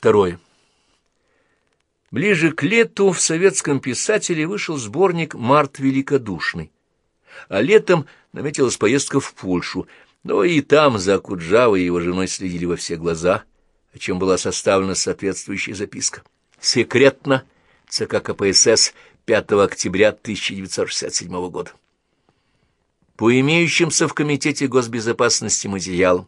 Второе. Ближе к лету в советском писателе вышел сборник «Март великодушный», а летом наметилась поездка в Польшу, но и там за Куджавой и его женой следили во все глаза, о чем была составлена соответствующая записка. Секретно ЦК КПСС 5 октября 1967 года. По имеющимся в Комитете госбезопасности материалам,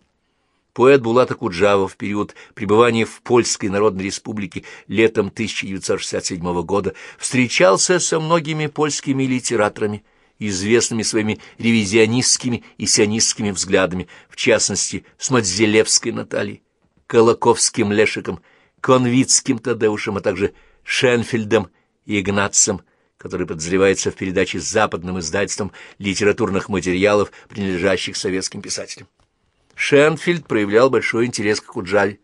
Поэт Булата Куджава в период пребывания в Польской Народной Республике летом 1967 года встречался со многими польскими литераторами, известными своими ревизионистскими и сионистскими взглядами, в частности, с Мадзелевской Натальей, Колоковским Лешиком, Конвицким Тадеушем, а также Шенфельдом и Игнатцем, который подозревается в передаче западным издательством литературных материалов, принадлежащих советским писателям. Шенфельд проявлял большой интерес к Куджаве,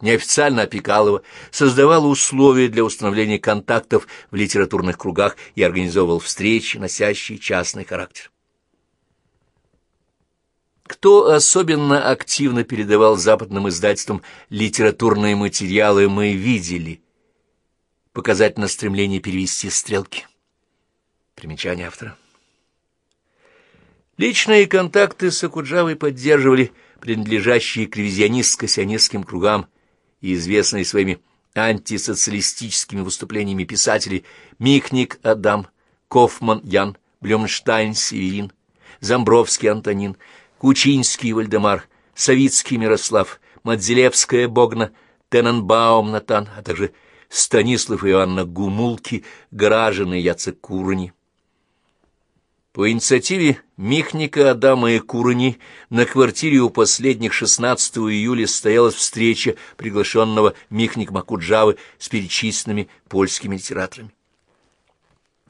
неофициально опекал его, создавал условия для установления контактов в литературных кругах и организовывал встречи, носящие частный характер. Кто особенно активно передавал западным издательствам литературные материалы, мы видели. Показательно стремление перевести стрелки. Примечание автора. Личные контакты с Окуджавой поддерживали принадлежащие к ревизионистско-сионистским кругам и известные своими антисоциалистическими выступлениями писатели Михник Адам, Кофман Ян, Блюмштайн Северин, Замбровский Антонин, Кучинский Вальдемар, Савицкий Мирослав, Модзелевская Богна, Тененбаум Натан, а также Станислав и Гумулки, Гражин и Яцек Курни. По инициативе Михника, Адама и Курани на квартире у последних 16 июля состоялась встреча приглашенного Михник Макуджавы с перечисленными польскими литераторами.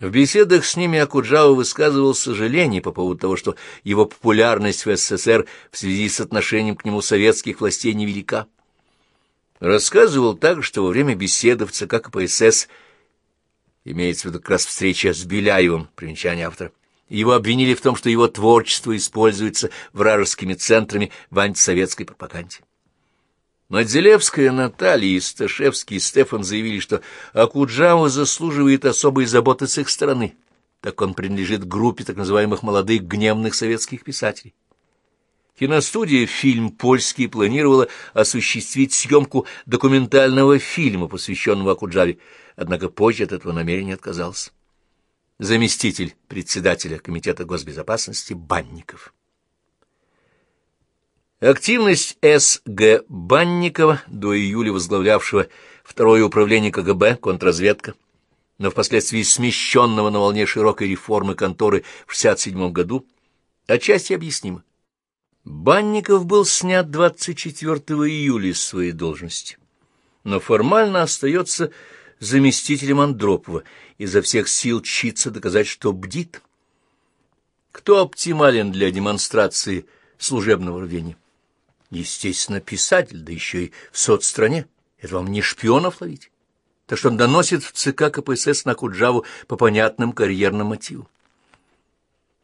В беседах с ними Акуджава высказывал сожаление по поводу того, что его популярность в СССР в связи с отношением к нему советских властей невелика. Рассказывал также, что во время беседы в ЦК КПСС имеется в виду как раз встреча с Беляевым, примечание автора, его обвинили в том, что его творчество используется вражескими центрами в антисоветской пропаганде. Мадзелевская Наталья и Сташевский Стефан заявили, что Акуджава заслуживает особой заботы с их стороны, так он принадлежит группе так называемых молодых гневных советских писателей. Киностудия «Фильм польский» планировала осуществить съемку документального фильма, посвященного Акуджаве, однако позже от этого намерения отказался заместитель председателя Комитета госбезопасности Банников. Активность С.Г. Банникова, до июля возглавлявшего второе управление КГБ, контрразведка, но впоследствии смещенного на волне широкой реформы конторы в 1967 году, отчасти объяснимо. Банников был снят 24 июля с своей должности, но формально остается заместителем Андропова, изо всех сил чится доказать, что бдит. Кто оптимален для демонстрации служебного рвения? Естественно, писатель, да еще и в соцстране. Это вам не шпионов ловить. Так что он доносит в ЦК КПСС на Куджаву по понятным карьерным мотивам.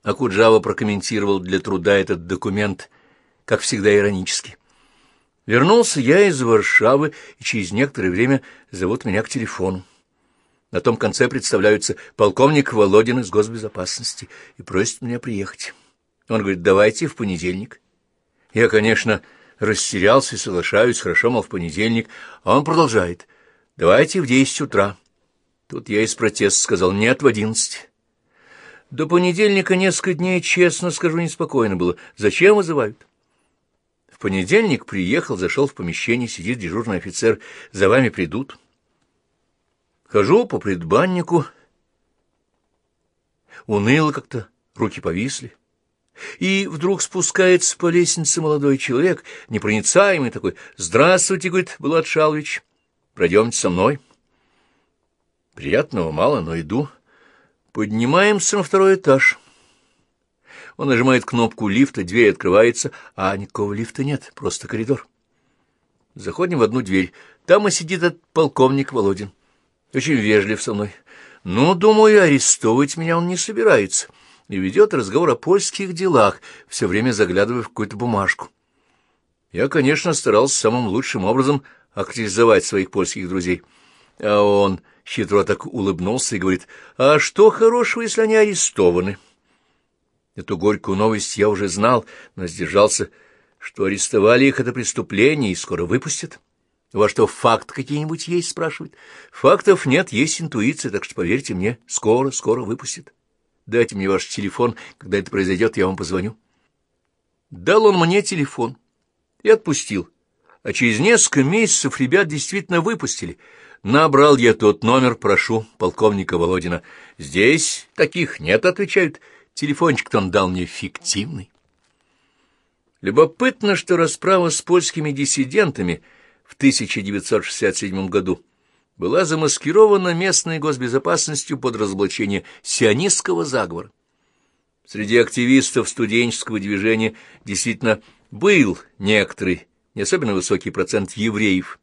А Куджава прокомментировал для труда этот документ, как всегда, иронически. Вернулся я из Варшавы, и через некоторое время зовут меня к телефону. На том конце представляются полковник Володин из госбезопасности и просит меня приехать. Он говорит, давайте в понедельник. Я, конечно, растерялся и соглашаюсь, хорошо, мол, в понедельник. А он продолжает, давайте в десять утра. Тут я из протеста сказал, нет, в одиннадцать. До понедельника несколько дней, честно скажу, неспокойно было. Зачем вызывают? В понедельник приехал, зашел в помещение, сидит дежурный офицер. За вами придут. Хожу по предбаннику. Уныло как-то, руки повисли. И вдруг спускается по лестнице молодой человек, непроницаемый такой. «Здравствуйте», — говорит Булат Шалович, — «пройдемте со мной». Приятного мало, но иду. Поднимаемся на второй этаж. Он нажимает кнопку лифта, дверь открывается, а никакого лифта нет, просто коридор. Заходим в одну дверь. Там и сидит этот полковник Володин. Очень вежлив со мной. Ну, думаю, арестовывать меня он не собирается. И ведет разговор о польских делах, все время заглядывая в какую-то бумажку. Я, конечно, старался самым лучшим образом активизовать своих польских друзей. А он хитро так улыбнулся и говорит, «А что хорошего, если они арестованы?» Эту горькую новость я уже знал, но сдержался, что арестовали их это преступление и скоро выпустят. «У вас что, факт какие-нибудь есть?» — спрашивает. «Фактов нет, есть интуиция, так что, поверьте мне, скоро, скоро выпустят. Дайте мне ваш телефон, когда это произойдет, я вам позвоню». Дал он мне телефон и отпустил. А через несколько месяцев ребят действительно выпустили. Набрал я тот номер, прошу, полковника Володина. Здесь таких нет, отвечают. Телефончик-то он дал мне фиктивный. Любопытно, что расправа с польскими диссидентами в 1967 году была замаскирована местной госбезопасностью под разоблачение сионистского заговора. Среди активистов студенческого движения действительно был некоторый, не особенно высокий процент евреев,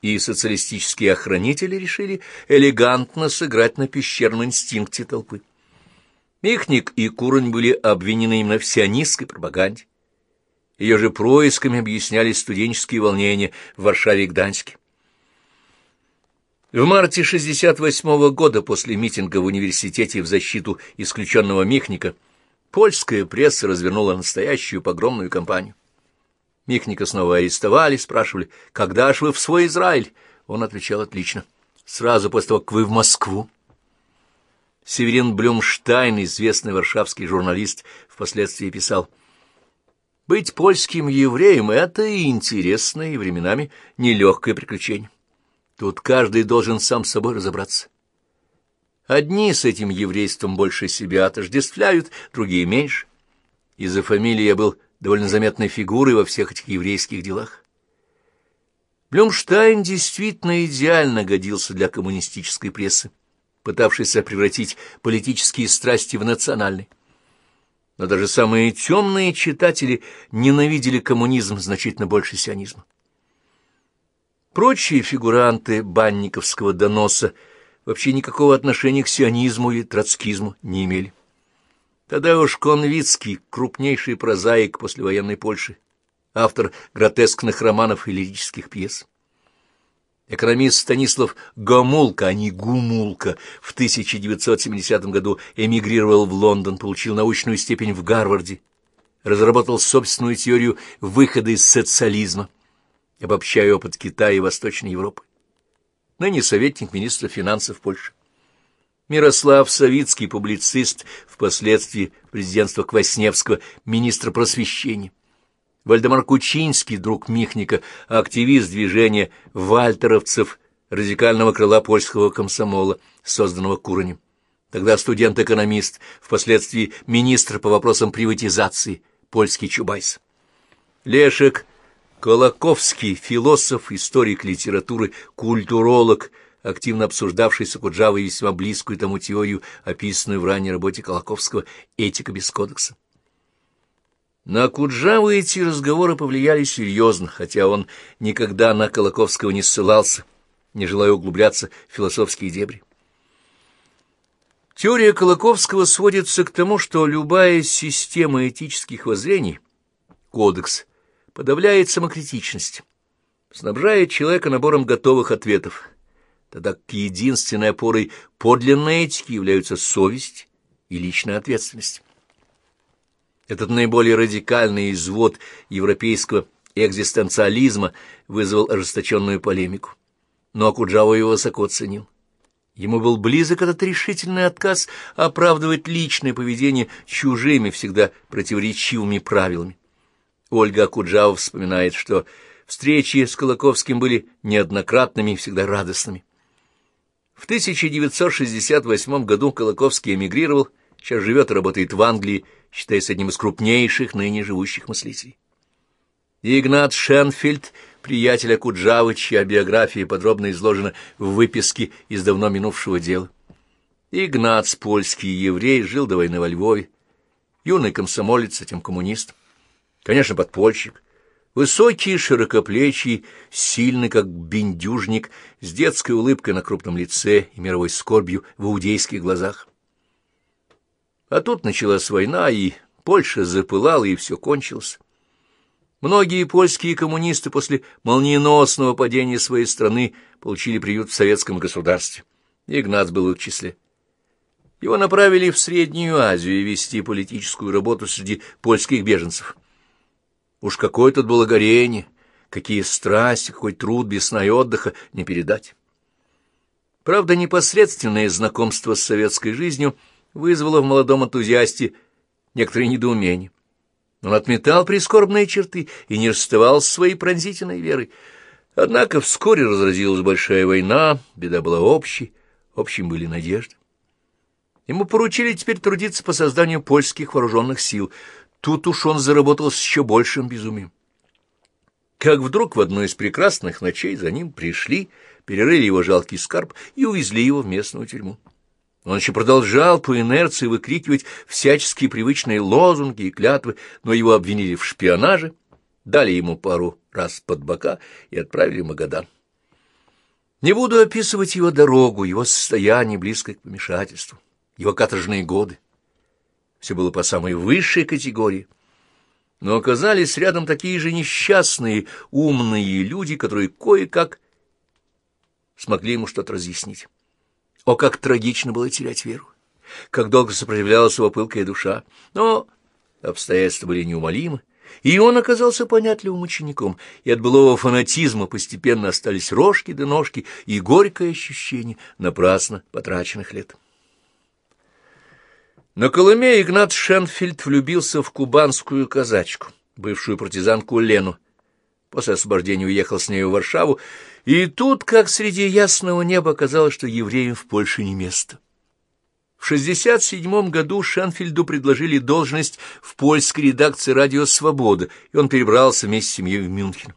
и социалистические охранители решили элегантно сыграть на пещерном инстинкте толпы. Михник и Курань были обвинены именно в сионистской пропаганде. Ее же происками объяснялись студенческие волнения в Варшаве и Гданьске. В марте 68 года после митинга в университете в защиту исключенного Михника польская пресса развернула настоящую погромную кампанию. Михника снова арестовали, спрашивали, когда ж вы в свой Израиль? Он отвечал отлично. Сразу после того, как вы в Москву. Северин Блюмштайн, известный варшавский журналист, впоследствии писал, «Быть польским евреем — это интересное, и временами нелегкое приключение. Тут каждый должен сам с собой разобраться. Одни с этим еврейством больше себя отождествляют, другие меньше. Из-за фамилии я был довольно заметной фигурой во всех этих еврейских делах. Блюмштайн действительно идеально годился для коммунистической прессы, пытавшейся превратить политические страсти в национальные. Но даже самые темные читатели ненавидели коммунизм значительно больше сионизма. Прочие фигуранты банниковского доноса вообще никакого отношения к сионизму или троцкизму не имели. Тогда уж Конвицкий, крупнейший прозаик послевоенной Польши, автор гротескных романов и лирических пьес. Экономист Станислав Гомулка, а не Гумулка, в 1970 году эмигрировал в Лондон, получил научную степень в Гарварде, разработал собственную теорию выхода из социализма обобщая опыт Китая и Восточной Европы. Ныне советник министра финансов Польши. Мирослав Савицкий, публицист, впоследствии президентства Квасневского, министр просвещения. Вальдемар Кучинский, друг Михника, активист движения вальтеровцев, радикального крыла польского комсомола, созданного Куранем. Тогда студент-экономист, впоследствии министр по вопросам приватизации, польский Чубайс. Лешек Колоковский, философ, историк литературы, культуролог, активно обсуждавший с Акуджавой весьма близкую тому теорию, описанную в ранней работе Колоковского «Этика без кодекса». На Куджаву эти разговоры повлияли серьезно, хотя он никогда на Колоковского не ссылался, не желая углубляться в философские дебри. Теория Колоковского сводится к тому, что любая система этических воззрений, кодекс – подавляет самокритичность, снабжает человека набором готовых ответов, тогда как единственной опорой подлинной этики являются совесть и личная ответственность. Этот наиболее радикальный извод европейского экзистенциализма вызвал ожесточенную полемику, но Акуджава его высоко ценил. Ему был близок этот решительный отказ оправдывать личное поведение чужими, всегда противоречивыми правилами. Ольга Акуджава вспоминает, что встречи с Колоковским были неоднократными и всегда радостными. В 1968 году Колоковский эмигрировал, сейчас живет и работает в Англии, считаясь одним из крупнейших ныне живущих мыслителей. Игнат Шенфельд, приятель Акуджавы, чья биография подробно изложена в выписке из давно минувшего дела. Игнат, польский еврей, жил до войны во Львове. Юный комсомолец, затем коммунист. Конечно, подпольщик. Высокий, широкоплечий, сильный, как бендюжник, с детской улыбкой на крупном лице и мировой скорбью в иудейских глазах. А тут началась война, и Польша запылала, и все кончилось. Многие польские коммунисты после молниеносного падения своей страны получили приют в советском государстве. Игнат был в их числе. Его направили в Среднюю Азию вести политическую работу среди польских беженцев. Уж какое тут было горение, какие страсти, какой труд без сна и отдыха не передать. Правда, непосредственное знакомство с советской жизнью вызвало в молодом энтузиасте некоторые недоумения. Он отметал прискорбные черты и не расставался с своей пронзительной верой. Однако вскоре разразилась большая война, беда была общей, общим были надежды. Ему поручили теперь трудиться по созданию польских вооруженных сил. Тут уж он заработал с еще большим безумием. Как вдруг в одну из прекрасных ночей за ним пришли, перерыли его жалкий скарб и увезли его в местную тюрьму. Он еще продолжал по инерции выкрикивать всяческие привычные лозунги и клятвы, но его обвинили в шпионаже, дали ему пару раз под бока и отправили в Магадан. Не буду описывать его дорогу, его состояние, близкое к помешательству, его каторжные годы. Все было по самой высшей категории. Но оказались рядом такие же несчастные, умные люди, которые кое-как смогли ему что-то разъяснить. О, как трагично было терять веру! Как долго сопротивлялась его пылкая душа! Но обстоятельства были неумолимы, и он оказался понятливым учеником, и от былого фанатизма постепенно остались рожки да ножки и горькое ощущение напрасно потраченных лет. На Колыме Игнат Шенфельд влюбился в кубанскую казачку, бывшую партизанку Лену. После освобождения уехал с нею в Варшаву и тут, как среди ясного неба, оказалось, что евреям в Польше не место. В 67 году Шенфельду предложили должность в польской редакции «Радио Свобода», и он перебрался вместе с семьей в Мюнхен,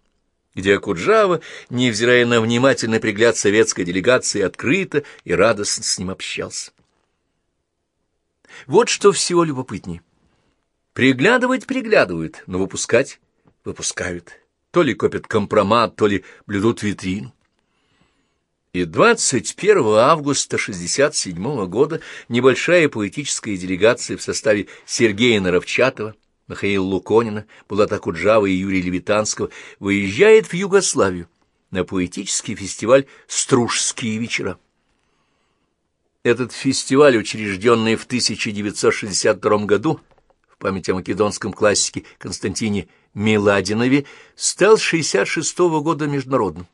где Акуджава, невзирая на внимательный пригляд советской делегации, открыто и радостно с ним общался. Вот что всего любопытнее. Приглядывать приглядывают, но выпускать выпускают то ли копят компромат, то ли блюдут витрину. И 21 августа 67 года небольшая поэтическая делегация в составе Сергея Наровчатова, Михаила Луконина, Булата Куджава и Юрия Левитанского выезжает в Югославию на поэтический фестиваль «Стружские вечера». Этот фестиваль, учрежденный в 1962 году в память о македонском классике Константине Миладинове стал с 66 -го года международным.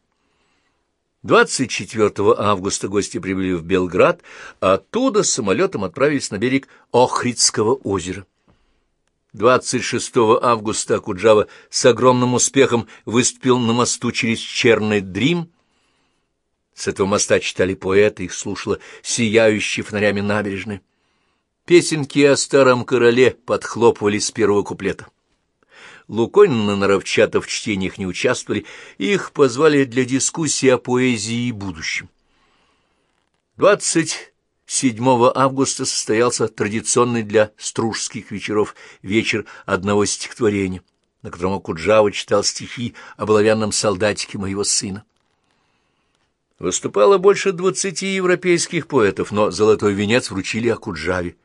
24 августа гости прибыли в Белград, а оттуда самолетом отправились на берег Охридского озера. 26 августа Акуджава с огромным успехом выступил на мосту через Черный Дрим. С этого моста читали поэты, их слушала сияющие фонарями набережная. Песенки о старом короле подхлопывали с первого куплета. Луконин и Наровчатов в чтениях не участвовали, их позвали для дискуссии о поэзии и будущем. 27 августа состоялся традиционный для стружских вечеров вечер одного стихотворения, на котором Куджава читал стихи о оловянном солдатике моего сына. Выступало больше двадцати европейских поэтов, но золотой венец вручили Акуджаве,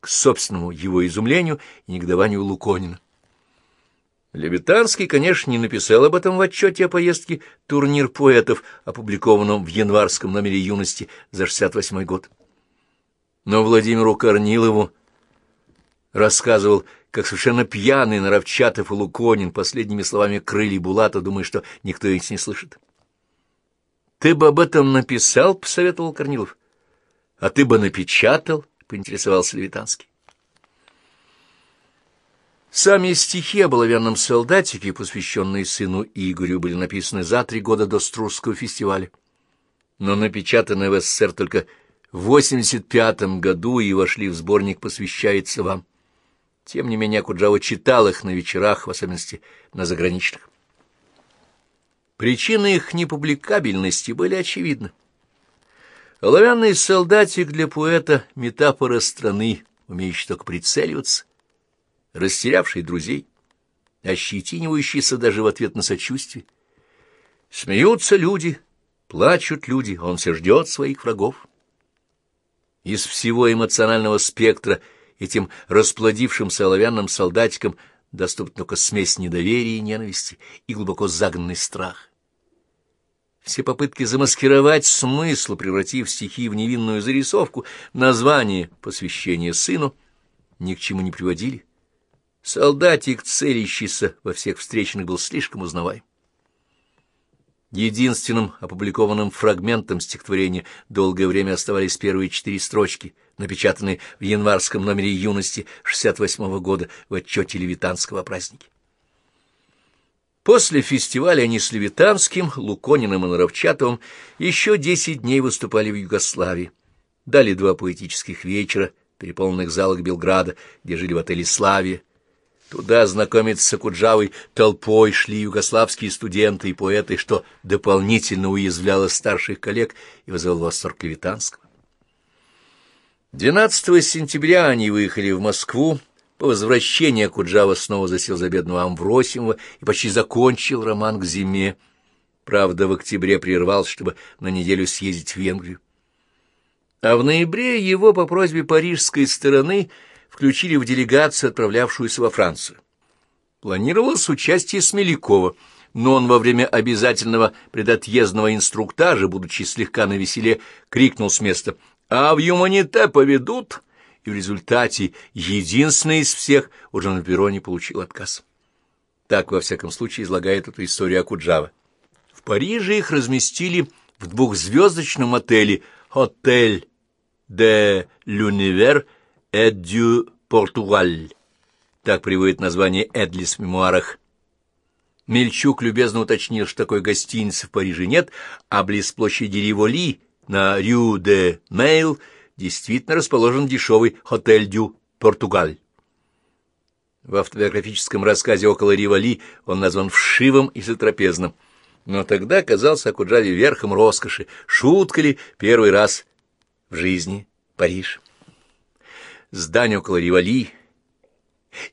к собственному его изумлению и негодованию Луконина. Левитанский, конечно, не написал об этом в отчете о поездке «Турнир поэтов», опубликованном в январском номере «Юности» за 68 год. Но Владимиру Корнилову рассказывал, как совершенно пьяный Наровчатов и Луконин последними словами крыли Булата, думая, что никто их не слышит. «Ты бы об этом написал?» — посоветовал Корнилов. «А ты бы напечатал?» — поинтересовался Левитанский. Сами стихи о баловянном солдатике, посвященные сыну Игорю, были написаны за три года до Стружского фестиваля, но напечатаны в СССР только в 85 году и вошли в сборник «Посвящается вам». Тем не менее, Куджава читал их на вечерах, в особенности на заграничных. Причины их непубликабельности были очевидны. Оловянный солдатик для поэта — метафора страны, умеющий только прицеливаться — растерявший друзей, ощетинивающийся даже в ответ на сочувствие. Смеются люди, плачут люди, он все ждет своих врагов. Из всего эмоционального спектра этим расплодившимся оловянным солдатиком доступна только смесь недоверия и ненависти и глубоко загнанный страх. Все попытки замаскировать смысл, превратив стихи в невинную зарисовку, название посвящения сыну, ни к чему не приводили. Солдатик, целящийся во всех встречных, был слишком узнаваем. Единственным опубликованным фрагментом стихотворения долгое время оставались первые четыре строчки, напечатанные в январском номере «Юности» 68 -го года в отчете Левитанского праздника. После фестиваля они с Левитанским, Лукониным и Наровчатовым еще десять дней выступали в Югославии. Дали два поэтических вечера, переполненных залах Белграда, где жили в отеле «Славия». Туда знакомиться с Акуджавой толпой шли югославские студенты и поэты, что дополнительно уязвляло старших коллег и вызвало восторг Левитанского. 12 сентября они выехали в Москву, по возвращении Акуджава снова засел за бедного Амвросимова и почти закончил роман к зиме. Правда, в октябре прервался, чтобы на неделю съездить в Венгрию. А в ноябре его по просьбе парижской стороны включили в делегацию, отправлявшуюся во Францию. Планировалось участие Смелякова, но он во время обязательного предотъездного инструктажа, будучи слегка навеселе, крикнул с места «А в Юманите поведут?» и в результате единственный из всех уже на перроне получил отказ. Так, во всяком случае, излагает эту историю Акуджава. В Париже их разместили в двухзвездочном отеле «Отель де l'Univers du Portugal». Так приводит название Эдлис в мемуарах. Мельчук любезно уточнил, что такой гостиницы в Париже нет, а близ площади Риволи на Рю-де-Мейл – действительно расположен дешевый «Хотель Дю Португаль». В автобиографическом рассказе «Около Ривали» он назван вшивым и затрапезным, но тогда казался Акуджаве верхом роскоши, шутка ли первый раз в жизни Париж. Здание около Ривали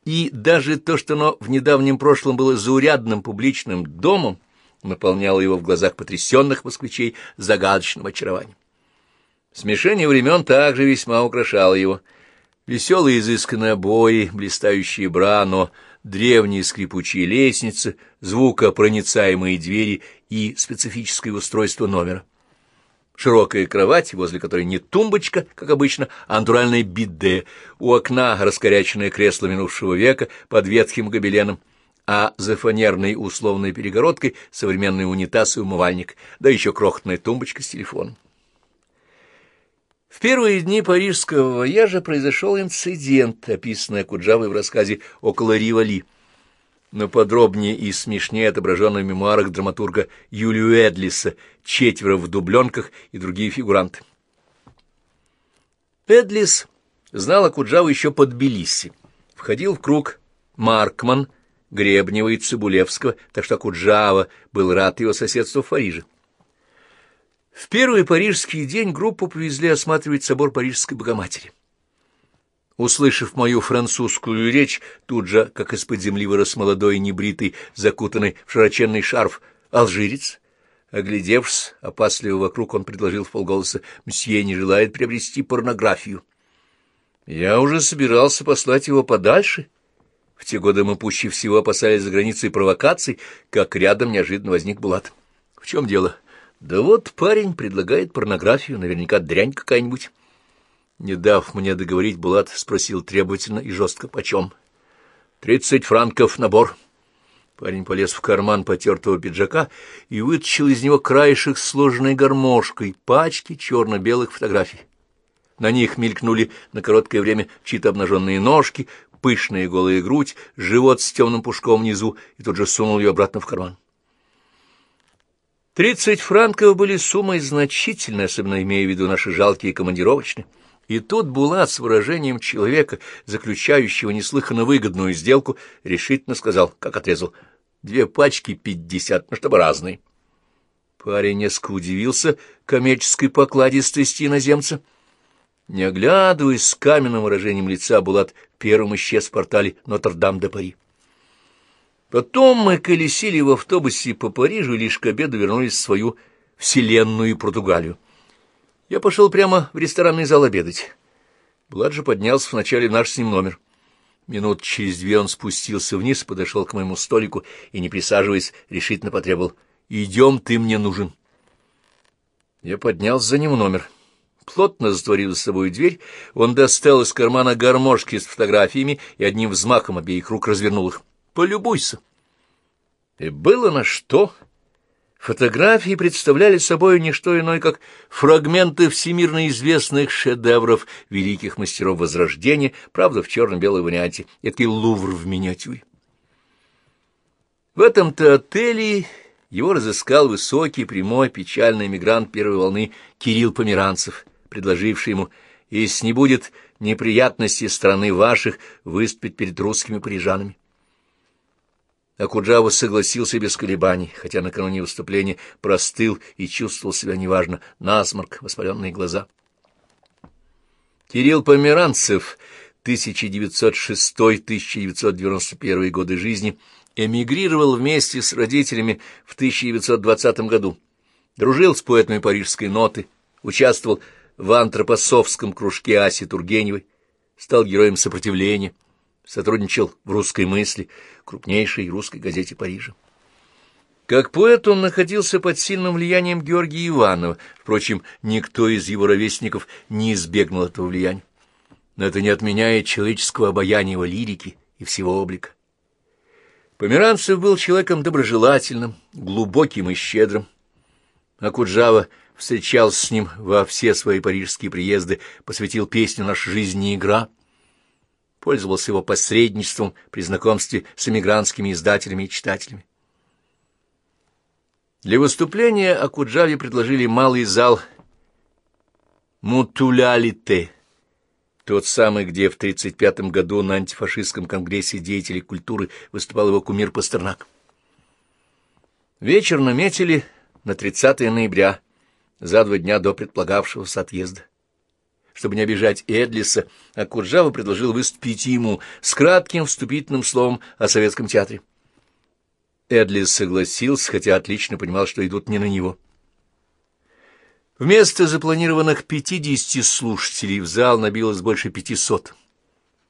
и даже то, что оно в недавнем прошлом было заурядным публичным домом, наполняло его в глазах потрясенных москвичей загадочным очарованием. Смешение времен также весьма украшало его. Веселые изысканные обои, блистающие бра, но древние скрипучие лестницы, звукопроницаемые двери и специфическое устройство номера. Широкая кровать, возле которой не тумбочка, как обычно, а натуральное биде, у окна раскоряченное кресло минувшего века под ветхим гобеленом, а за фанерной условной перегородкой современный унитаз и умывальник, да еще крохотная тумбочка с телефоном. В первые дни парижского вояжа произошел инцидент, описанный Куджавой в рассказе «Около Ривали», но подробнее и смешнее отображенный в мемуарах драматурга Юлию Эдлиса «Четверо в дубленках» и другие фигуранты. Эдлис знал Акуджаву еще под Тбилиси, входил в круг Маркман, Гребнева и Цибулевского, так что Акуджава был рад его соседству в Париже. В первый парижский день группу повезли осматривать собор Парижской Богоматери. Услышав мою французскую речь, тут же, как из-под земли вырос молодой небритый, закутанный в широченный шарф, алжирец. Оглядевшись, опасливо вокруг, он предложил в полголоса, «Мсье не желает приобрести порнографию». Я уже собирался послать его подальше. В те годы мы пуще всего опасались за границей провокаций, как рядом неожиданно возник Булат. В чем дело? Да вот парень предлагает порнографию, наверняка дрянь какая-нибудь. Не дав мне договорить, Булат спросил требовательно и жестко, почем. «Тридцать франков набор». Парень полез в карман потертого пиджака и вытащил из него краешек сложенной гармошкой пачки черно-белых фотографий. На них мелькнули на короткое время чьи-то обнаженные ножки, пышная голая грудь, живот с темным пушком внизу, и тут же сунул ее обратно в карман. Тридцать франков были суммой значительной, особенно имея в виду наши жалкие командировочные. И тут Булат с выражением человека, заключающего неслыханно выгодную сделку, решительно сказал, как отрезал, две пачки пятьдесят, ну, чтобы разные. Парень несколько удивился коммерческой покладистости иноземца. Не оглядываясь с каменным выражением лица, Булат первым исчез в портале Нотр-Дам-де-Пари. Потом мы колесили в автобусе по Парижу и лишь к обеду вернулись в свою вселенную Португалию. Я пошел прямо в ресторанный зал обедать. Булат же поднялся вначале в наш с ним номер. Минут через две он спустился вниз, подошел к моему столику и, не присаживаясь, решительно потребовал. «Идем, ты мне нужен». Я поднялся за ним номер. Плотно затворив за собой дверь, он достал из кармана гармошки с фотографиями и одним взмахом обеих рук развернул их. «Полюбуйся!» И было на что... Фотографии представляли собой не что иное, как фрагменты всемирно известных шедевров великих мастеров Возрождения, правда, в черно-белой варианте, это лувр в миниатюре. В этом-то отеле его разыскал высокий, прямой, печальный эмигрант первой волны Кирилл Померанцев, предложивший ему, если не будет неприятностей страны ваших, выступить перед русскими парижанами. Акуджава согласился без колебаний, хотя накануне выступления простыл и чувствовал себя неважно, насморк, воспаленные глаза. Кирилл Померанцев, 1906-1991 годы жизни, эмигрировал вместе с родителями в 1920 году, дружил с поэтами парижской ноты, участвовал в антропосовском кружке Аси Тургеневой, стал героем сопротивления, сотрудничал в «Русской мысли», крупнейшей русской газете Парижа. Как поэт он находился под сильным влиянием Георгия Иванова, впрочем, никто из его ровесников не избегнул этого влияния. Но это не отменяет человеческого обаяния его лирики и всего облика. Померанцев был человеком доброжелательным, глубоким и щедрым. Акуджава встречался с ним во все свои парижские приезды, посвятил песню «Наша жизнь не игра», пользовался его посредничеством при знакомстве с эмигрантскими издателями и читателями. Для выступления Акуджаве предложили малый зал Мутулялите, тот самый, где в 1935 году на антифашистском конгрессе деятелей культуры выступал его кумир Пастернак. Вечер наметили на 30 ноября, за два дня до предполагавшегося отъезда. Чтобы не обижать Эдлиса, Акуджава предложил выступить ему с кратким вступительным словом о советском театре. Эдлис согласился, хотя отлично понимал, что идут не на него. Вместо запланированных пятидесяти слушателей в зал набилось больше пятисот.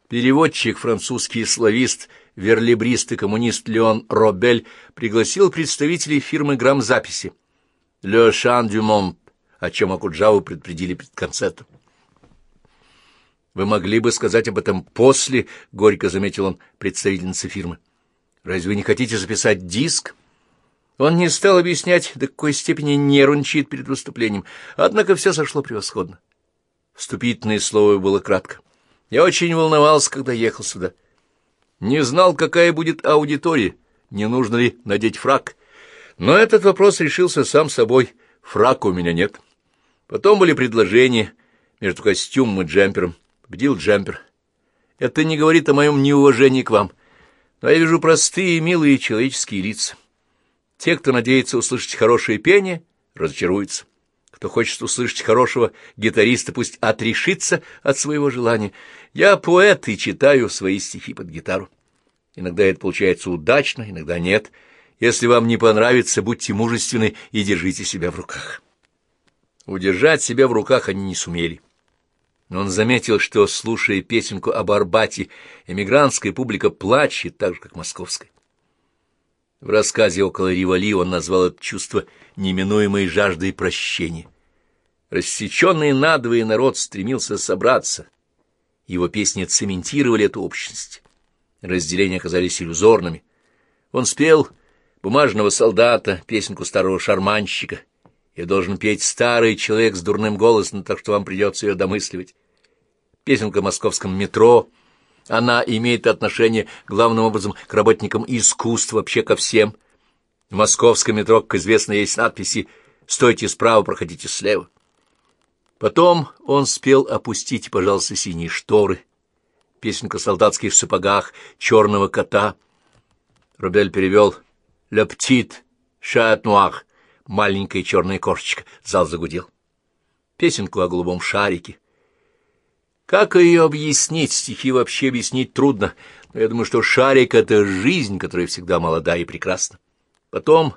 Переводчик, французский славист, верлибрист и коммунист Леон Робель пригласил представителей фирмы грамзаписи «Le Chant du Monde», о чем Акуджаву предупредили перед концертом. Вы могли бы сказать об этом после, — горько заметил он представительнице фирмы. Разве вы не хотите записать диск? Он не стал объяснять, до какой степени нервничает перед выступлением, однако все сошло превосходно. Вступительное слово было кратко. Я очень волновался, когда ехал сюда. Не знал, какая будет аудитория, не нужно ли надеть фрак. Но этот вопрос решился сам собой. Фрака у меня нет. Потом были предложения между костюмом и джемпером победил джемпер. Это не говорит о моем неуважении к вам, но я вижу простые, милые человеческие лица. Те, кто надеется услышать хорошее пение, разочаруются. Кто хочет услышать хорошего гитариста, пусть отрешится от своего желания. Я поэт и читаю свои стихи под гитару. Иногда это получается удачно, иногда нет. Если вам не понравится, будьте мужественны и держите себя в руках. Удержать себя в руках они не сумели но он заметил, что, слушая песенку об Арбате, эмигрантская публика плачет так же, как московская. В рассказе «Около Ривали» он назвал это чувство неминуемой жаждой прощения. Рассеченный надвое народ стремился собраться. Его песни цементировали эту общность. Разделения оказались иллюзорными. Он спел «Бумажного солдата», песенку старого шарманщика. Я должен петь старый человек с дурным голосом, так что вам придется ее домысливать песенка о московском метро. Она имеет отношение главным образом к работникам искусства, вообще ко всем. В московском метро, как известно, есть надписи «Стойте справа, проходите слева». Потом он спел «Опустите, пожалуйста, синие шторы», песенка о солдатских сапогах, черного кота. Рубель перевел «Le petit chat noir», маленькая черная кошечка. Зал загудел. Песенку о голубом шарике, как ее объяснить? Стихи вообще объяснить трудно, но я думаю, что шарик — это жизнь, которая всегда молода и прекрасна. Потом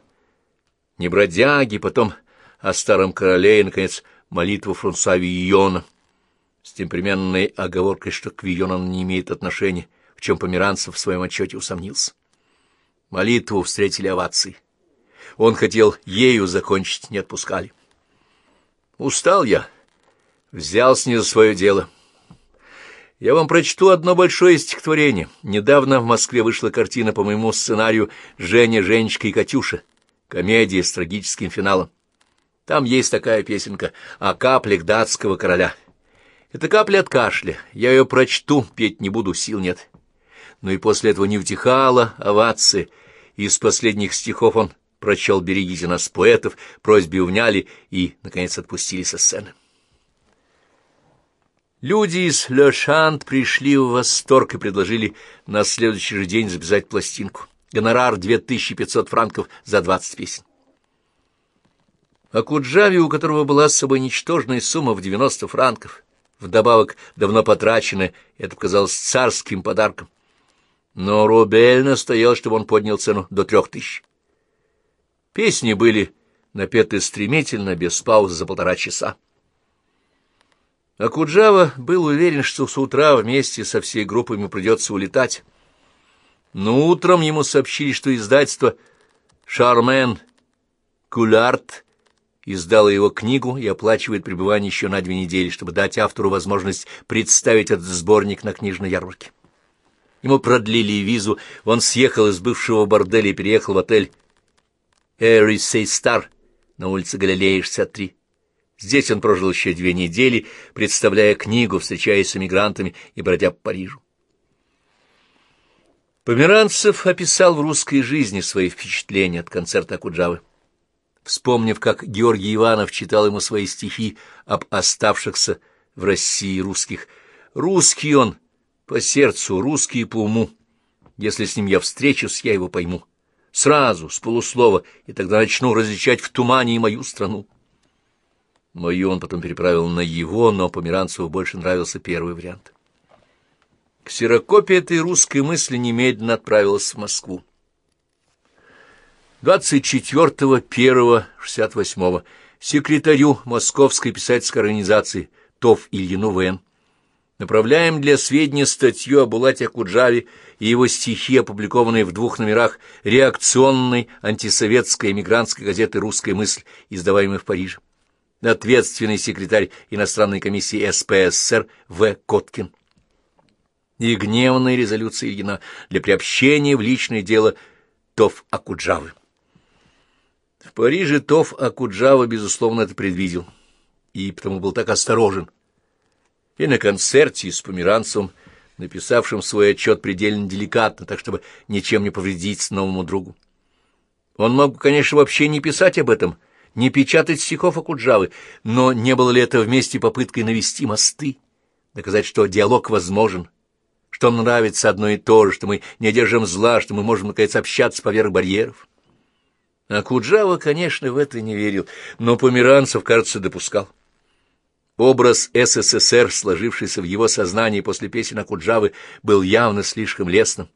не бродяги, потом о старом короле и, наконец, молитву Франсуа Вийона с темпераменной оговоркой, что к Вийону он не имеет отношения. в чем Померанцев в своем отчете усомнился. Молитву встретили овации. Он хотел ею закончить, не отпускали. Устал я, взялся не за свое дело. Я вам прочту одно большое стихотворение. Недавно в Москве вышла картина по моему сценарию «Женя, Женечка и Катюша». Комедия с трагическим финалом. Там есть такая песенка о каплях датского короля. Это капля от кашля. Я ее прочту, петь не буду, сил нет. Но и после этого не утихала овация. Из последних стихов он прочел «Берегите нас, поэтов», просьбе увняли и, наконец, отпустили со сцены. Люди из Ле Шант пришли в восторг и предложили на следующий же день записать пластинку. Гонорар 2500 франков за 20 песен. А Куджави, у которого была с собой ничтожная сумма в 90 франков, вдобавок давно потраченная, это показалось царским подарком. Но Рубель настоял, чтобы он поднял цену до трех тысяч. Песни были напеты стремительно, без паузы за полтора часа. А Куджава был уверен, что с утра вместе со всей группой ему придется улетать. Но утром ему сообщили, что издательство «Шармен Кулярд» издало его книгу и оплачивает пребывание еще на две недели, чтобы дать автору возможность представить этот сборник на книжной ярмарке. Ему продлили визу, он съехал из бывшего борделя и переехал в отель «Эри Стар» на улице Галилея, 63. Здесь он прожил еще две недели, представляя книгу, встречаясь с эмигрантами и бродя по Парижу. Померанцев описал в русской жизни свои впечатления от концерта Акуджавы. Вспомнив, как Георгий Иванов читал ему свои стихи об оставшихся в России русских. «Русский он по сердцу, русский по уму. Если с ним я встречусь, я его пойму. Сразу, с полуслова, и тогда начну различать в тумане и мою страну». Мою он потом переправил на его, но Померанцеву больше нравился первый вариант. Ксерокопия этой русской мысли немедленно отправилась в Москву. 24.01.68 секретарю Московской писательской организации ТОВ Ильину В.Н. Направляем для сведения статью о Булате Акуджаве и его стихи, опубликованные в двух номерах реакционной антисоветской эмигрантской газеты «Русская мысль», издаваемой в Париже ответственный секретарь иностранной комиссии СПСР В. Коткин. И гневная резолюция Ильина для приобщения в личное дело Тов Акуджавы. В Париже Тов Акуджава, безусловно, это предвидел, и потому был так осторожен. И на концерте с Померанцевым, написавшим свой отчет предельно деликатно, так чтобы ничем не повредить новому другу. Он мог, конечно, вообще не писать об этом, не печатать стихов Акуджавы, но не было ли это вместе попыткой навести мосты, доказать, что диалог возможен, что нам нравится одно и то же, что мы не держим зла, что мы можем, наконец, общаться поверх барьеров? Акуджава, конечно, в это не верил, но Померанцев, кажется, допускал. Образ СССР, сложившийся в его сознании после песен Акуджавы, был явно слишком лестным.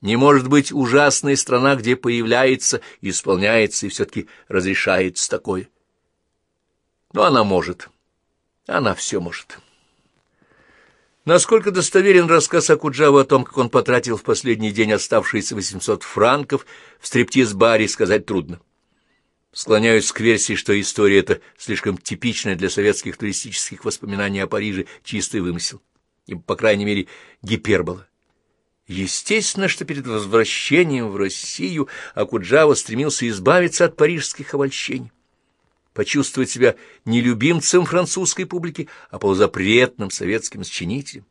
Не может быть ужасная страна, где появляется, исполняется и все-таки разрешается такое. Но она может. Она все может. Насколько достоверен рассказ Акуджава о том, как он потратил в последний день оставшиеся 800 франков в стриптиз-баре, сказать трудно. Склоняюсь к версии, что история эта слишком типичная для советских туристических воспоминаний о Париже, чистый вымысел, и, по крайней мере, гипербола. Естественно, что перед возвращением в Россию Акуджава стремился избавиться от парижских обольщений, почувствовать себя не любимцем французской публики, а полузапретным советским сочинителем.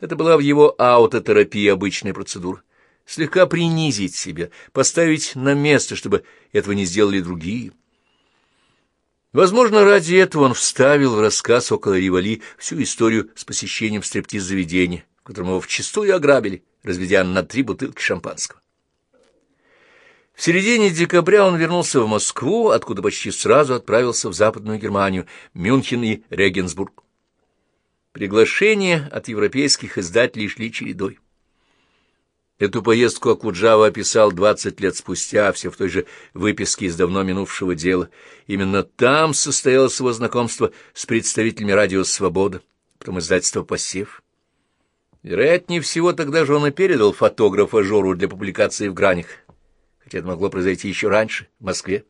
Это была в его аутотерапии обычная процедура. Слегка принизить себя, поставить на место, чтобы этого не сделали другие. Возможно, ради этого он вставил в рассказ около Ривали всю историю с посещением стриптиз-заведения, которым его вчистую ограбили, разведя на три бутылки шампанского. В середине декабря он вернулся в Москву, откуда почти сразу отправился в Западную Германию, Мюнхен и Регенсбург. Приглашения от европейских издателей шли чередой. Эту поездку Акуджава описал двадцать лет спустя, все в той же выписке из давно минувшего дела. Именно там состоялось его знакомство с представителями радио «Свобода», потом издательство «Посев». Вероятнее всего, тогда же он и передал фотографа Жору для публикации в «Гранях», хотя это могло произойти еще раньше, в Москве.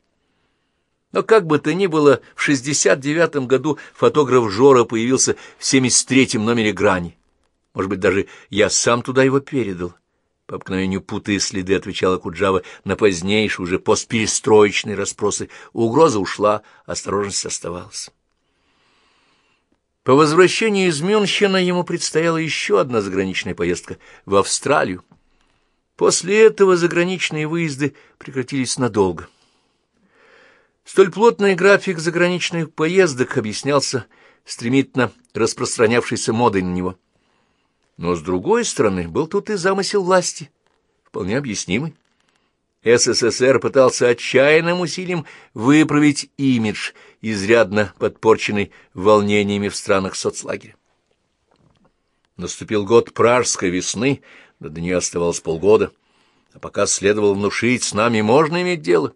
Но как бы то ни было, в 69-м году фотограф Жора появился в 73-м номере «Грани». Может быть, даже я сам туда его передал. По обыкновению путая следы, отвечала Куджава на позднейшие, уже постперестроечные расспросы. Угроза ушла, осторожность оставалась. По возвращении из Мюнхена ему предстояла еще одна заграничная поездка в Австралию. После этого заграничные выезды прекратились надолго. Столь плотный график заграничных поездок объяснялся стремительно распространявшейся модой на него. Но, с другой стороны, был тут и замысел власти, вполне объяснимый. СССР пытался отчаянным усилием выправить имидж, изрядно подпорченный волнениями в странах соцлагеря. Наступил год пражской весны, до нее оставалось полгода, а пока следовало внушить, с нами можно иметь дело.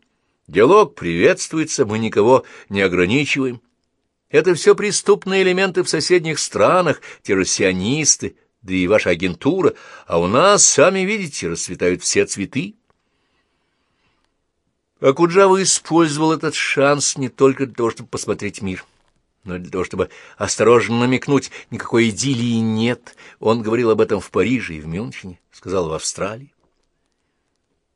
Диалог приветствуется, мы никого не ограничиваем. Это все преступные элементы в соседних странах, террорсионисты, да и ваша агентура, а у нас, сами видите, расцветают все цветы. Акуджава использовал этот шанс не только для того, чтобы посмотреть мир, но и для того, чтобы осторожно намекнуть, никакой идиллии нет. Он говорил об этом в Париже и в Мюнхене, сказал в Австралии.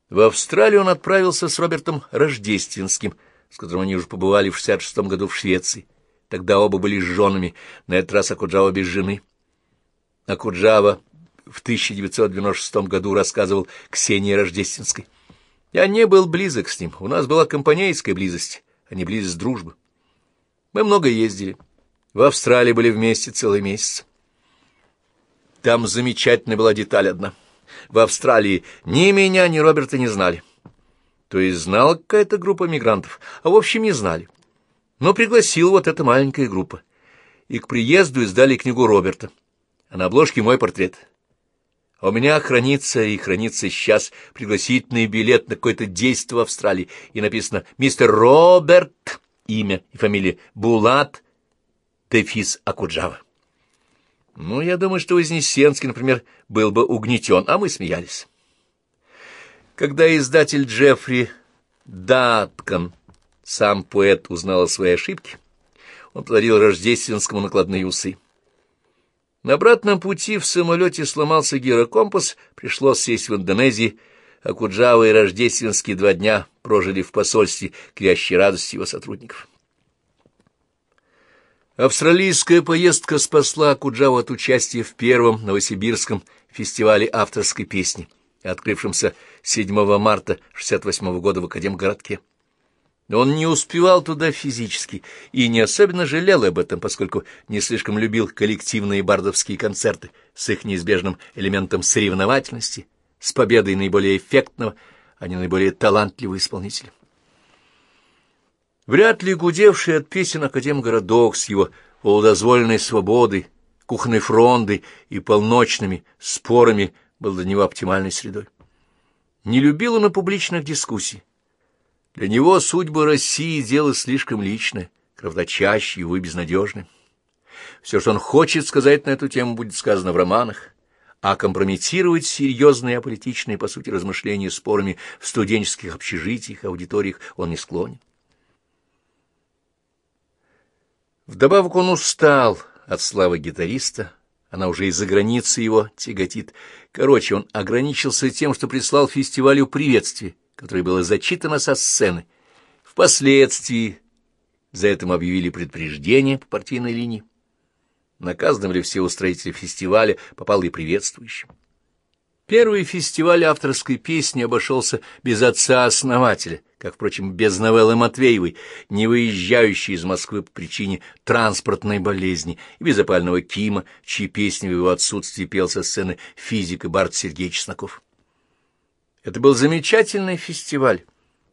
В Австралию он отправился с Робертом Рождественским, с которым они уже побывали в 66 году в Швеции. Тогда оба были с женами, на этот раз Акуджава без жены. Акуджава в 1996 году рассказывал Ксении Рождественской. Я не был близок с ним, у нас была компанейская близость, а не близость дружбы. Мы много ездили. В Австралии были вместе целый месяц. Там замечательная была деталь одна. В Австралии ни меня, ни Роберта не знали. То есть знала какая-то группа мигрантов, а в общем не знали. Но пригласил вот эта маленькая группа. И к приезду издали книгу Роберта а на обложке мой портрет. А у меня хранится и хранится сейчас пригласительный билет на какое-то действие в Австралии, и написано «Мистер Роберт», имя и фамилия Булат Дефис Акуджава. Ну, я думаю, что Вознесенский, например, был бы угнетен, а мы смеялись. Когда издатель Джеффри Даткан, сам поэт, узнал о своей ошибке, он подарил рождественскому накладные усы. На обратном пути в самолете сломался гирокомпас, пришлось сесть в Индонезии, а Куджава и Рождественские два дня прожили в посольстве к вящей радости его сотрудников. Австралийская поездка спасла Куджаву от участия в первом новосибирском фестивале авторской песни, открывшемся 7 марта 1968 года в Академгородке. Он не успевал туда физически и не особенно жалел об этом, поскольку не слишком любил коллективные бардовские концерты с их неизбежным элементом соревновательности, с победой наиболее эффектного, а не наиболее талантливого исполнителя. Вряд ли гудевший от песен Академгородок с его полудозволенной свободой, кухонной фрондой и полночными спорами был для него оптимальной средой. Не любил он и публичных дискуссий, для него судьба России — дело слишком личное, кровоточащее, увы, безнадежное. Все, что он хочет сказать на эту тему, будет сказано в романах, а компрометировать серьезные аполитичные, по сути, размышления спорами в студенческих общежитиях, аудиториях он не склонен. Вдобавок он устал от славы гитариста, она уже из-за границы его тяготит. Короче, он ограничился тем, что прислал фестивалю приветствие, которое было зачитано со сцены. Впоследствии за этим объявили предупреждение по партийной линии. Наказаны были все устроители фестиваля, попал и приветствующим. Первый фестиваль авторской песни обошелся без отца-основателя, как, впрочем, без новеллы Матвеевой, не выезжающей из Москвы по причине транспортной болезни, и без опального Кима, чьи песни в его отсутствии пел со сцены физик и Барт Сергей Чесноков. Это был замечательный фестиваль,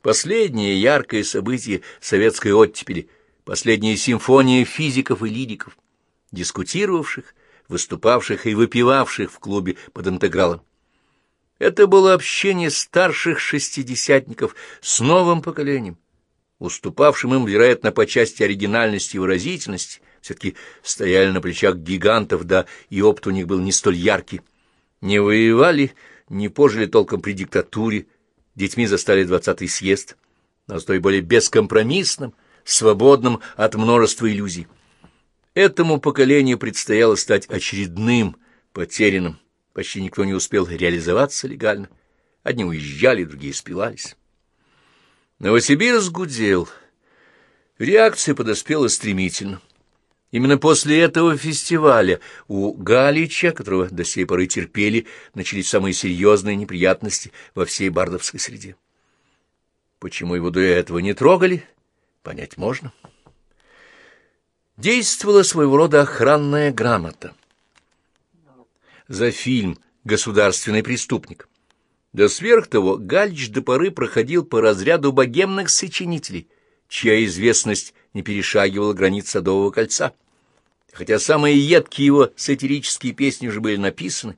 последнее яркое событие советской оттепели, последняя симфония физиков и лириков, дискутировавших, выступавших и выпивавших в клубе под интегралом. Это было общение старших шестидесятников с новым поколением, уступавшим им, вероятно, по части оригинальности и выразительности, все-таки стояли на плечах гигантов, да и опыт у них был не столь яркий. Не воевали, не пожили толком при диктатуре, детьми застали двадцатый съезд, но с той более бескомпромиссным, свободным от множества иллюзий. Этому поколению предстояло стать очередным, потерянным. Почти никто не успел реализоваться легально. Одни уезжали, другие спивались. Новосибирск гудел. Реакция подоспела стремительно. Именно после этого фестиваля у Галича, которого до сей поры терпели, начались самые серьезные неприятности во всей бардовской среде. Почему его до этого не трогали, понять можно. Действовала своего рода охранная грамота. За фильм «Государственный преступник». Да сверх того, Галич до поры проходил по разряду богемных сочинителей, чья известность не перешагивала границ Садового кольца. Хотя самые едкие его сатирические песни уже были написаны,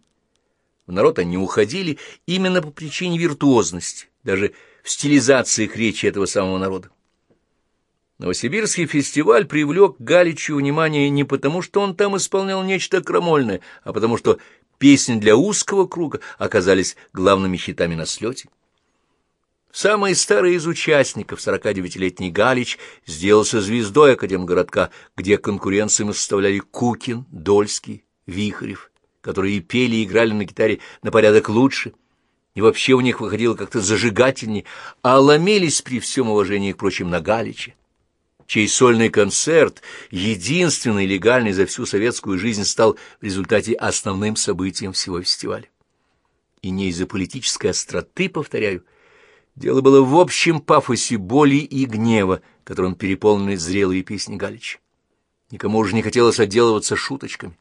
в народ они уходили именно по причине виртуозности, даже в стилизациях речи этого самого народа. Новосибирский фестиваль привлек Галичу внимание не потому, что он там исполнял нечто крамольное, а потому что песни для узкого круга оказались главными хитами на слете. Самый старый из участников, 49-летний Галич, сделался звездой Академгородка, где конкуренцию составляли Кукин, Дольский, Вихарев, которые пели и играли на гитаре на порядок лучше, и вообще у них выходило как-то зажигательнее, а ломились при всем уважении к прочим на Галиче чей сольный концерт, единственный легальный за всю советскую жизнь, стал в результате основным событием всего фестиваля. И не из-за политической остроты, повторяю, дело было в общем пафосе боли и гнева, которым переполнены зрелые песни Галича. Никому уже не хотелось отделываться шуточками.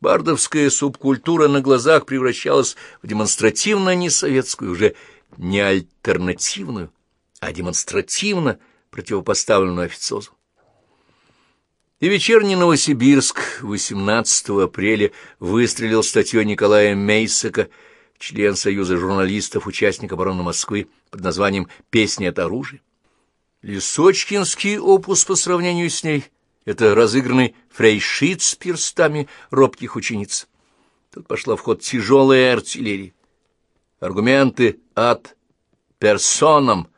Бардовская субкультура на глазах превращалась в демонстративно несоветскую, уже не альтернативную, а демонстративно противопоставленную официозу. И вечерний Новосибирск 18 апреля выстрелил статью Николая Мейсака, член Союза журналистов, участник обороны Москвы, под названием «Песня от оружия». Лисочкинский опус по сравнению с ней — это разыгранный фрейшит с перстами робких учениц. Тут пошла в ход тяжелая артиллерия. Аргументы от персонам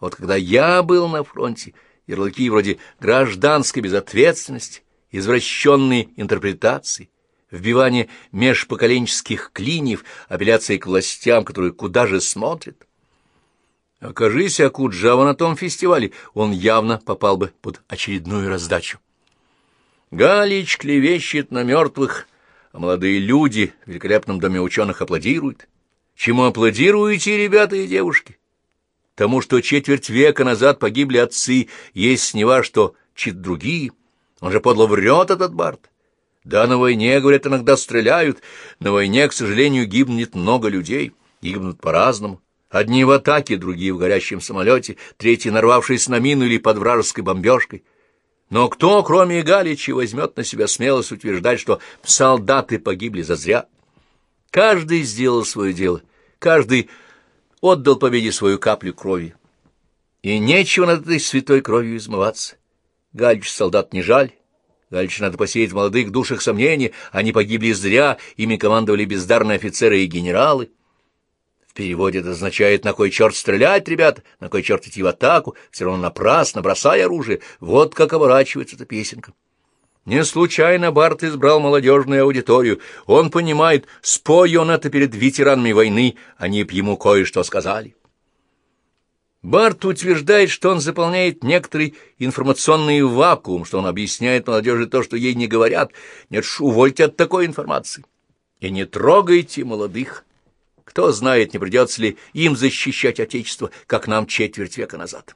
вот когда я был на фронте, ярлыки вроде гражданской безответственности, извращенные интерпретации, вбивание межпоколенческих клиньев, апелляции к властям, которые куда же смотрят. Окажись Акуджава на том фестивале, он явно попал бы под очередную раздачу. Галич клевещет на мертвых, а молодые люди в великолепном доме ученых аплодируют. Чему аплодируете, ребята и девушки? Тому, что четверть века назад погибли отцы, есть не во что чит другие. Он же подло врет, этот Барт. Да, на войне, говорят, иногда стреляют. На войне, к сожалению, гибнет много людей. Гибнут по-разному. Одни в атаке, другие в горящем самолете, третьи нарвавшись на мину или под вражеской бомбежкой. Но кто, кроме Галича, возьмет на себя смелость утверждать, что солдаты погибли зазря? Каждый сделал свое дело, каждый отдал победе свою каплю крови. И нечего над этой святой кровью измываться. Галич солдат не жаль. Галич надо посеять в молодых душах сомнения. Они погибли зря, ими командовали бездарные офицеры и генералы. В переводе это означает «на кой черт стрелять, ребята? На кой черт идти в атаку? Все равно напрасно, бросай оружие». Вот как оборачивается эта песенка. Не случайно Барт избрал молодежную аудиторию. Он понимает, спой он это перед ветеранами войны, они б ему кое-что сказали. Барт утверждает, что он заполняет некоторый информационный вакуум, что он объясняет молодежи то, что ей не говорят. Нет увольте от такой информации. И не трогайте молодых. Кто знает, не придется ли им защищать Отечество, как нам четверть века назад.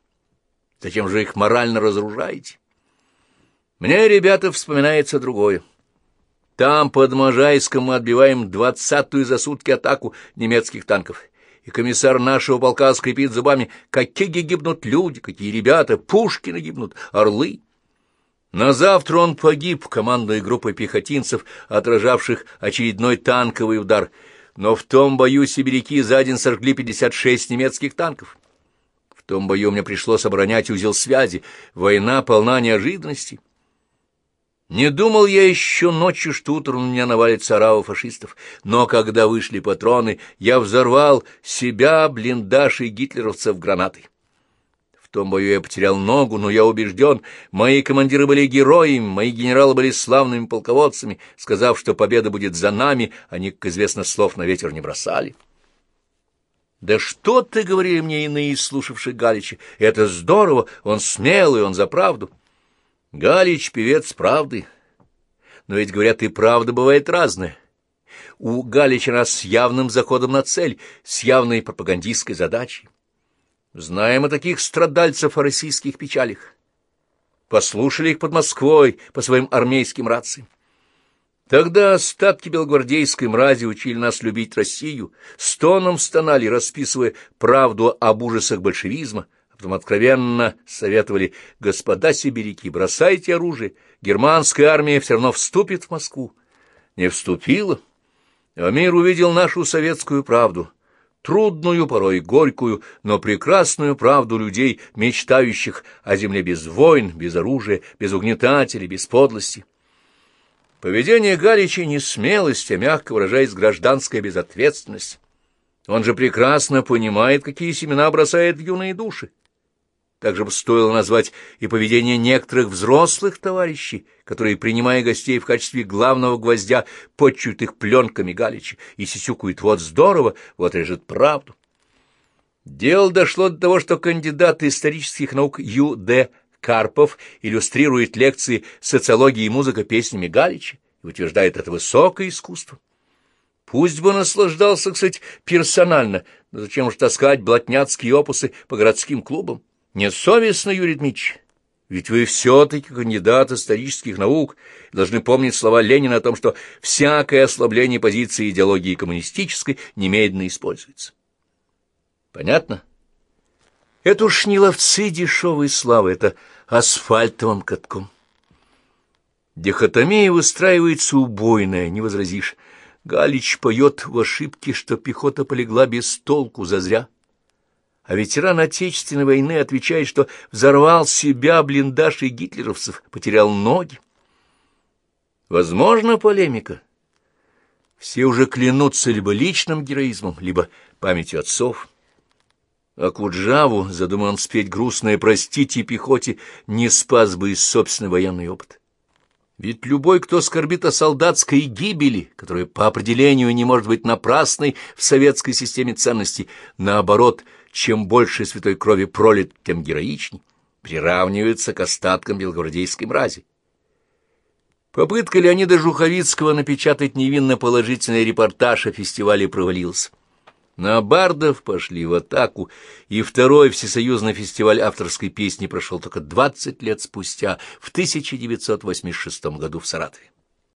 Зачем же их морально разоружаете? Мне, ребята, вспоминается другое. Там, под Можайском, мы отбиваем двадцатую за сутки атаку немецких танков. И комиссар нашего полка скрипит зубами, какие гибнут люди, какие ребята, Пушкины гибнут, орлы. На завтра он погиб командной группой пехотинцев, отражавших очередной танковый удар. Но в том бою сибиряки за день сожгли 56 немецких танков. В том бою мне пришлось оборонять узел связи. Война полна неожиданностей. Не думал я еще ночью, что утром на меня навалится орава фашистов, но когда вышли патроны, я взорвал себя, блиндаж и гитлеровцев гранатой. В том бою я потерял ногу, но я убежден, мои командиры были героями, мои генералы были славными полководцами, сказав, что победа будет за нами, они, как известно, слов на ветер не бросали. «Да что ты, — говорили мне иные, слушавшие Галича, — это здорово, он смелый, он за правду». Галич — певец правды. Но ведь, говорят, и правда бывает разная. У Галича нас с явным заходом на цель, с явной пропагандистской задачей. Знаем о таких страдальцев о российских печалях. Послушали их под Москвой по своим армейским рациям. Тогда остатки белогвардейской мрази учили нас любить Россию, стоном стонали, расписывая правду об ужасах большевизма, потом откровенно советовали «Господа сибиряки, бросайте оружие, германская армия все равно вступит в Москву». Не вступила, а мир увидел нашу советскую правду, трудную, порой горькую, но прекрасную правду людей, мечтающих о земле без войн, без оружия, без угнетателей, без подлости. Поведение Галича не смелость, а, мягко выражаясь, гражданская безответственность. Он же прекрасно понимает, какие семена бросает в юные души. Также стоило назвать и поведение некоторых взрослых товарищей, которые, принимая гостей в качестве главного гвоздя, подчуют их пленками Галича и сисюкают «вот здорово, вот режет правду». Дело дошло до того, что кандидат исторических наук Ю. Д. Карпов иллюстрирует лекции «Социология и музыка» песнями Галича и утверждает это высокое искусство. Пусть бы наслаждался, кстати, персонально, но зачем же таскать блатняцкие опусы по городским клубам? Несовестно, Юрий Дмитриевич, ведь вы все-таки кандидат исторических наук и должны помнить слова Ленина о том, что всякое ослабление позиции идеологии коммунистической немедленно используется. Понятно? Это уж не ловцы дешевой славы, это асфальтовым катком. Дихотомия выстраивается убойная, не возразишь. Галич поет в ошибке, что пехота полегла без толку зазря. А ветеран Отечественной войны отвечает, что взорвал себя блиндаж и гитлеровцев, потерял ноги. Возможно, полемика. Все уже клянутся либо личным героизмом, либо памятью отцов. А Куджаву, задумал он спеть грустное «Простите пехоте», не спас бы и собственный военный опыт. Ведь любой, кто скорбит о солдатской гибели, которая по определению не может быть напрасной в советской системе ценностей, наоборот – чем больше святой крови пролит, тем героичней, приравнивается к остаткам белогвардейской мрази. Попытка Леонида Жуховицкого напечатать невинно положительный репортаж о фестивале провалилась. На бардов пошли в атаку, и второй всесоюзный фестиваль авторской песни прошел только 20 лет спустя, в 1986 году в Саратове.